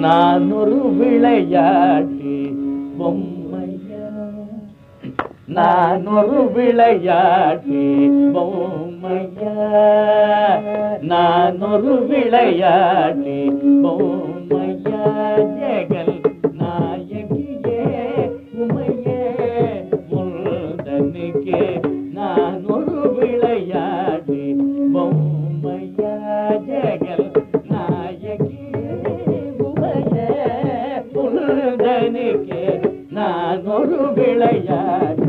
நான் ஒரு விளையாட்டு பொம்மையா? நான் ஒரு விளையாட்டு பொம்மையா? நான் ஒரு விளையாட்டு பொம்மையா? ஜெகல் நாயகியே உமையே முருகனுக்கே நான் ஒரு விளையாட்டு.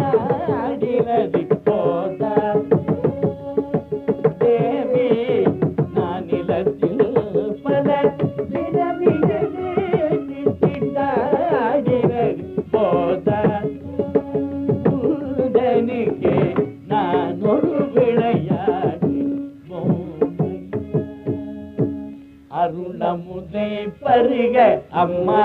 திண்டாடினது போதாது. தேவி நான் நிலத்தில் பல பிறவியெடுத்து, திண்டாடினது உடனுக்கே நான் ஒரு விளையாடி அருணமுதை பருக அம்மா.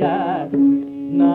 yaar na